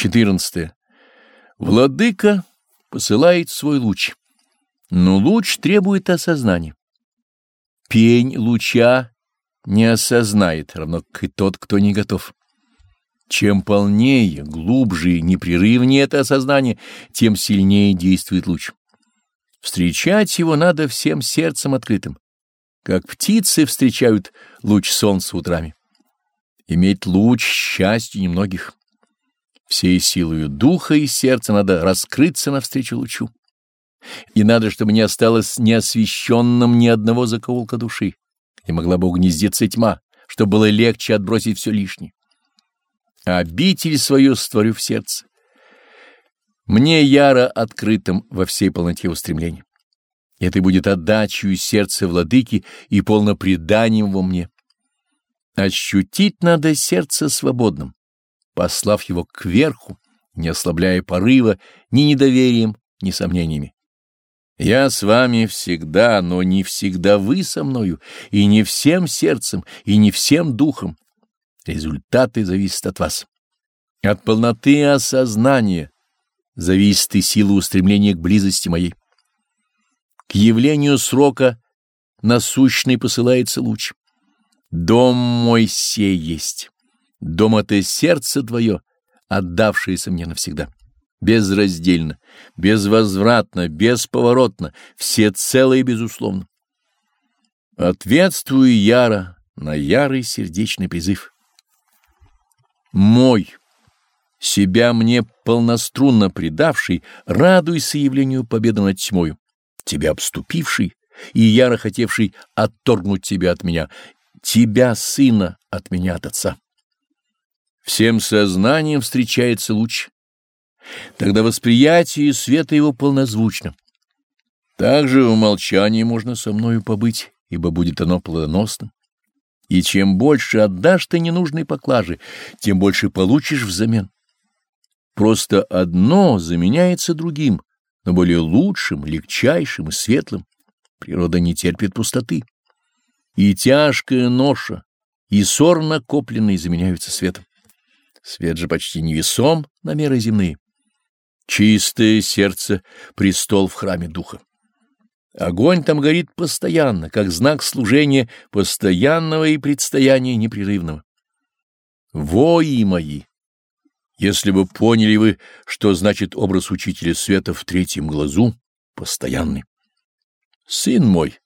14. Владыка посылает свой луч, но луч требует осознания. Пень луча не осознает, равно как и тот, кто не готов. Чем полнее, глубже и непрерывнее это осознание, тем сильнее действует луч. Встречать его надо всем сердцем открытым, как птицы встречают луч солнца утрами. Иметь луч счастья немногих. Всей силою духа и сердца надо раскрыться навстречу лучу. И надо, чтобы не осталось неосвещенным ни одного закоулка души, и могла бы угнездиться тьма, чтобы было легче отбросить все лишнее. Обитель свою створю в сердце. Мне яро открытым во всей полноте устремлений. Это будет отдачей сердца владыки и полно преданием во мне. Ощутить надо сердце свободным, послав его кверху, не ослабляя порыва ни недоверием, ни сомнениями. Я с вами всегда, но не всегда вы со мною, и не всем сердцем, и не всем духом. Результаты зависят от вас. От полноты осознания зависит и сила устремления к близости моей. К явлению срока насущный посылается луч. Дом мой сей есть. Дом — это сердце твое, отдавшееся мне навсегда. Безраздельно, безвозвратно, бесповоротно, всецело и безусловно. Ответствую яро на ярый сердечный призыв. Мой, себя мне полнострунно предавший, радуйся явлению победы над тьмою, тебя обступивший и яро хотевший отторгнуть тебя от меня, тебя, сына, от меня, от отца. Всем сознанием встречается луч. Тогда восприятие света его полнозвучно. Также в молчании можно со мною побыть, ибо будет оно плодоносным. И чем больше отдашь ты ненужной поклажи, тем больше получишь взамен. Просто одно заменяется другим, но более лучшим, легчайшим и светлым. Природа не терпит пустоты. И тяжкая ноша, и ссор накопленный заменяются светом. Свет же почти невесом на меры земные. Чистое сердце — престол в храме духа. Огонь там горит постоянно, как знак служения постоянного и предстояния непрерывного. Вои мои! Если бы поняли вы, что значит образ учителя света в третьем глазу, постоянный. Сын мой,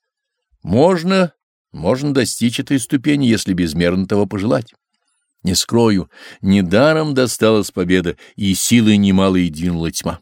можно, можно достичь этой ступени, если безмерно того пожелать. Не скрою, недаром досталась победа, и силы немалые двинула тьма.